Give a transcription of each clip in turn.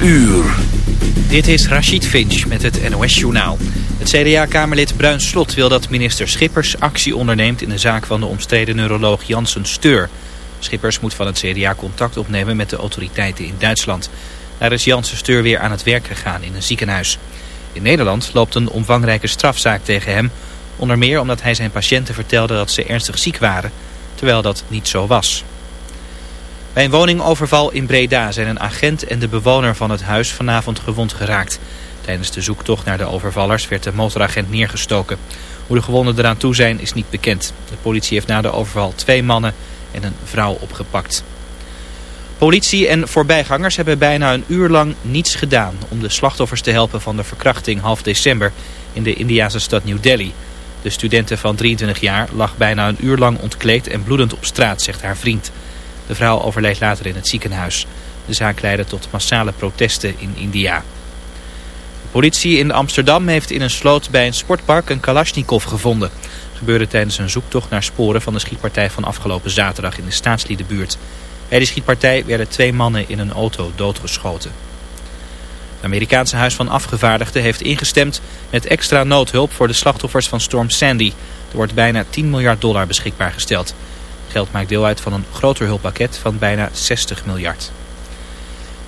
5 uur. Dit is Rachid Finch met het NOS-journaal. Het CDA-kamerlid Bruin Slot wil dat minister Schippers actie onderneemt... in de zaak van de omstreden neuroloog Janssen Steur. Schippers moet van het CDA contact opnemen met de autoriteiten in Duitsland. Daar is Janssen Steur weer aan het werk gegaan in een ziekenhuis. In Nederland loopt een omvangrijke strafzaak tegen hem... onder meer omdat hij zijn patiënten vertelde dat ze ernstig ziek waren... terwijl dat niet zo was. Bij een woningoverval in Breda zijn een agent en de bewoner van het huis vanavond gewond geraakt. Tijdens de zoektocht naar de overvallers werd de motoragent neergestoken. Hoe de gewonden eraan toe zijn is niet bekend. De politie heeft na de overval twee mannen en een vrouw opgepakt. Politie en voorbijgangers hebben bijna een uur lang niets gedaan... om de slachtoffers te helpen van de verkrachting half december in de Indiase stad New Delhi. De studente van 23 jaar lag bijna een uur lang ontkleed en bloedend op straat, zegt haar vriend. De vrouw overleed later in het ziekenhuis. De zaak leidde tot massale protesten in India. De politie in Amsterdam heeft in een sloot bij een sportpark een Kalashnikov gevonden. Het gebeurde tijdens een zoektocht naar sporen van de schietpartij van afgelopen zaterdag in de staatsliedenbuurt. Bij die schietpartij werden twee mannen in een auto doodgeschoten. Het Amerikaanse Huis van Afgevaardigden heeft ingestemd met extra noodhulp voor de slachtoffers van storm Sandy. Er wordt bijna 10 miljard dollar beschikbaar gesteld. Geld maakt deel uit van een groter hulppakket van bijna 60 miljard.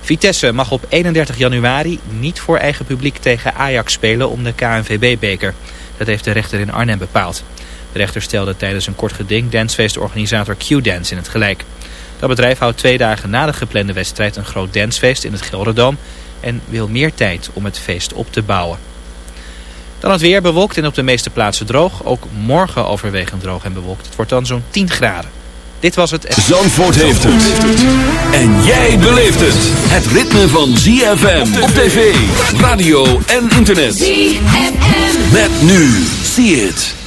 Vitesse mag op 31 januari niet voor eigen publiek tegen Ajax spelen om de KNVB-beker. Dat heeft de rechter in Arnhem bepaald. De rechter stelde tijdens een kort geding dancefeestorganisator Q-Dance in het gelijk. Dat bedrijf houdt twee dagen na de geplande wedstrijd een groot dancefeest in het Gelderdoom en wil meer tijd om het feest op te bouwen. Dan het weer bewolkt en op de meeste plaatsen droog. Ook morgen overwegend droog en bewolkt. Het wordt dan zo'n 10 graden. Dit was het... Zandvoort heeft het. En jij beleeft het. Het ritme van ZFM op tv, radio en internet. ZFM. Met nu. See it.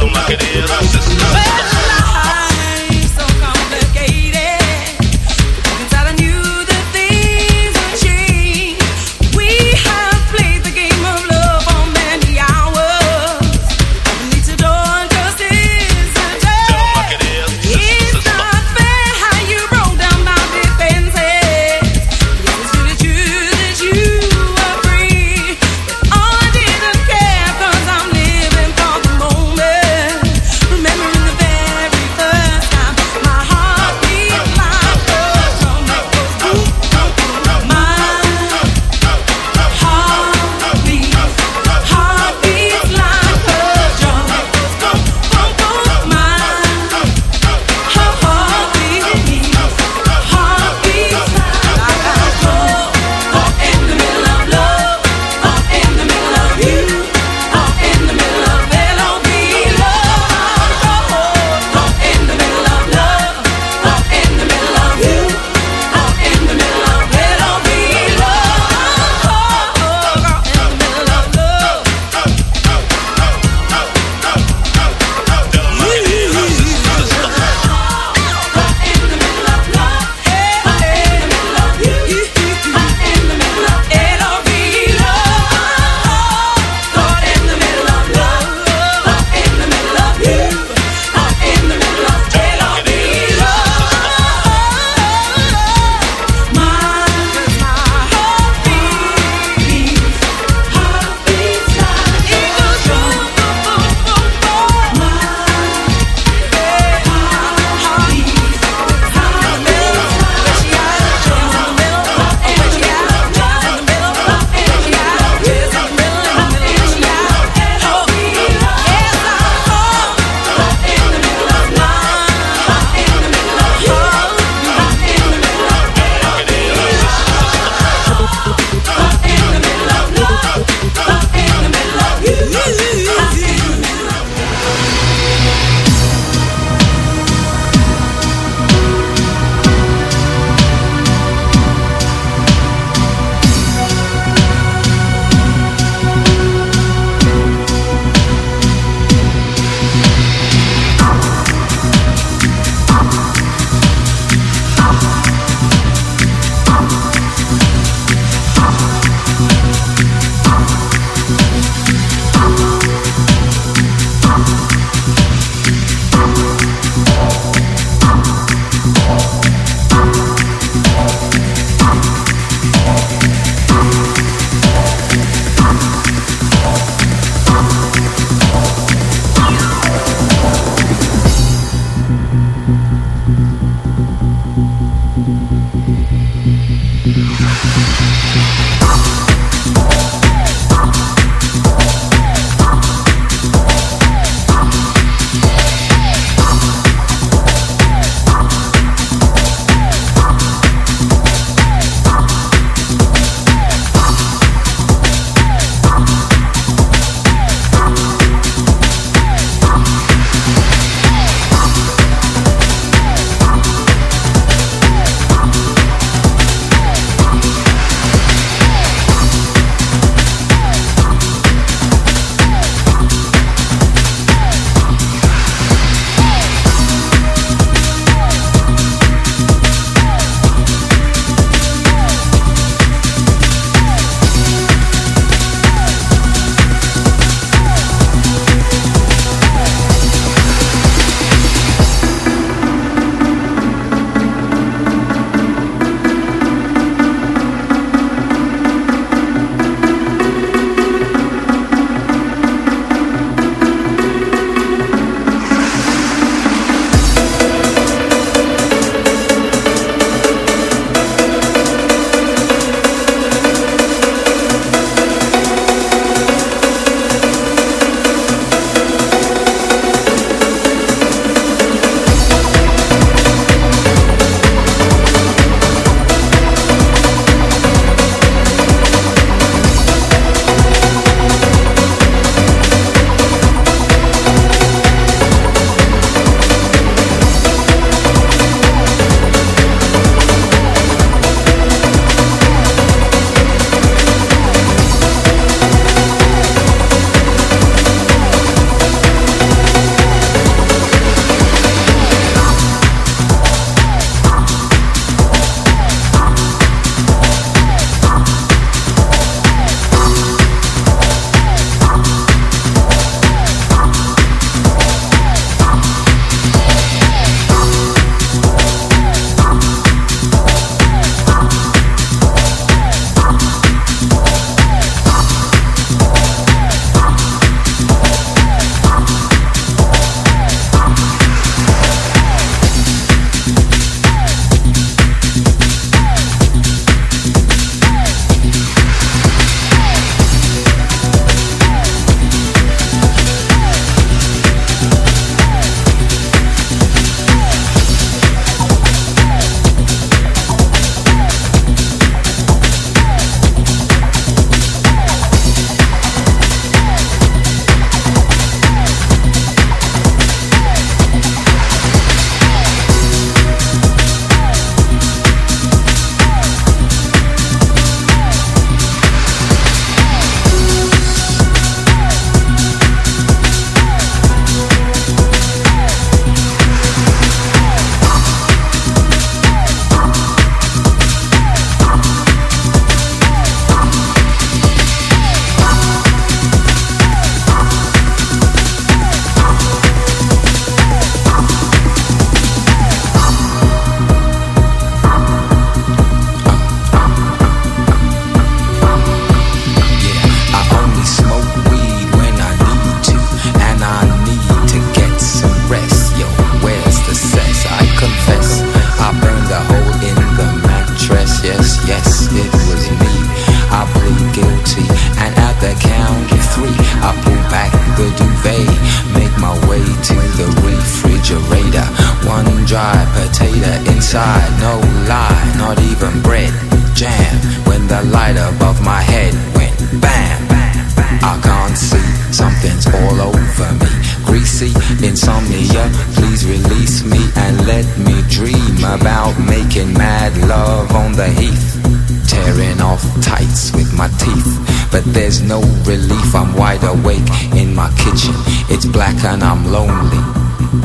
Marketing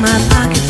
my pocket.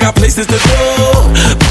got places to go.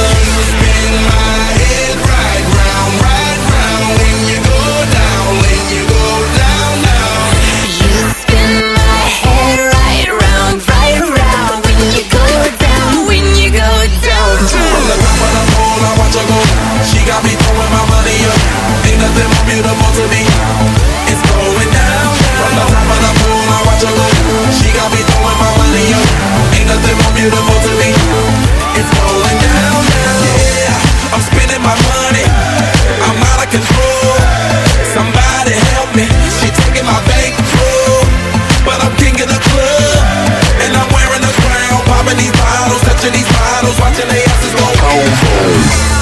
Cause you go down, when you go down, round. You spin my head I'm spending my money. I'm out of control. Somebody help me. She taking my bankroll. But I'm king of the club. And I'm wearing a crown. Popping these bottles, touching these bottles, watching they asses go home.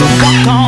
拥抱。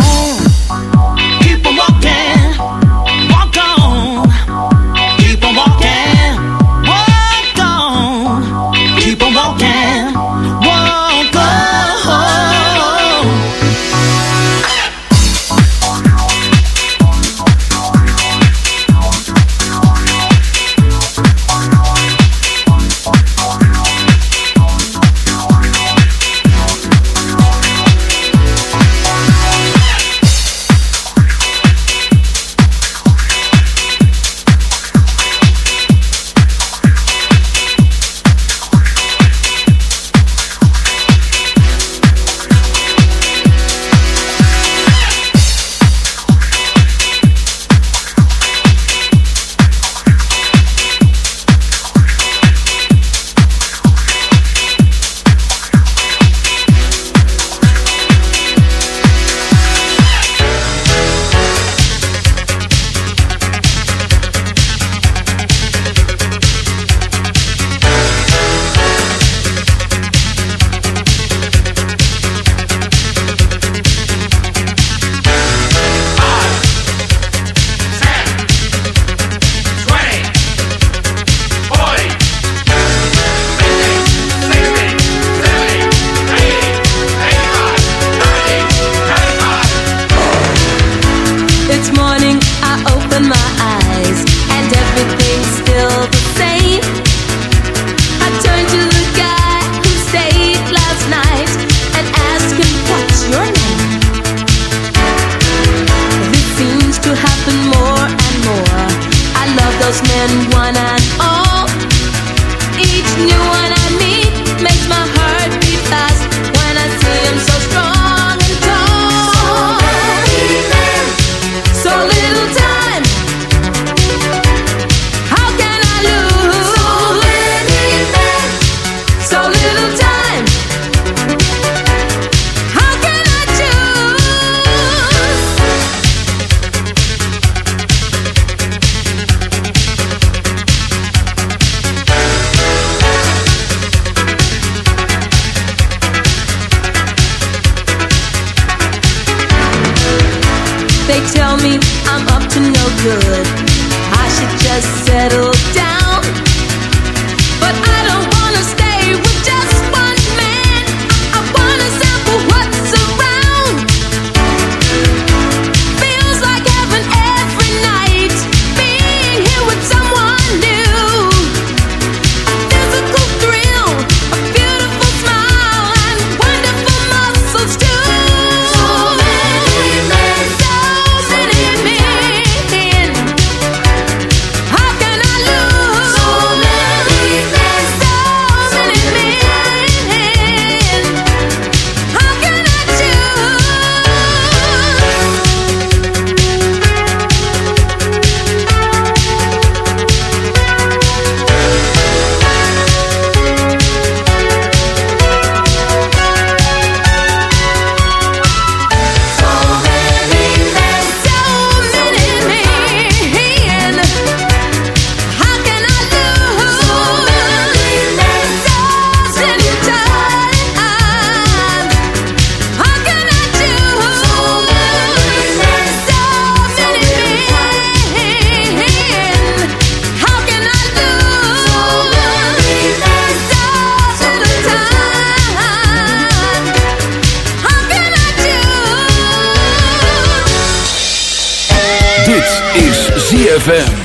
ZFM.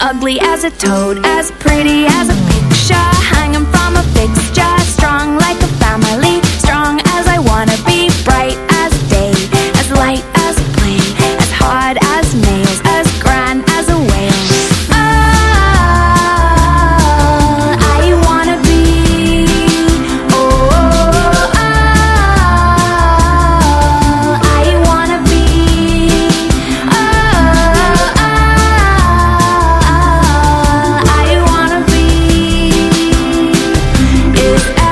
ugly as a toad, as pretty as a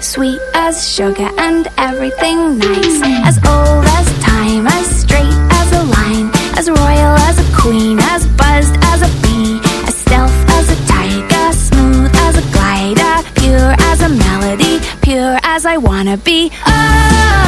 sweet as sugar and everything nice. As old as time, as straight as a line, as royal as a queen, as buzzed as a bee, as stealth as a tiger, smooth as a glider, pure as a melody, pure as I wanna be. Oh.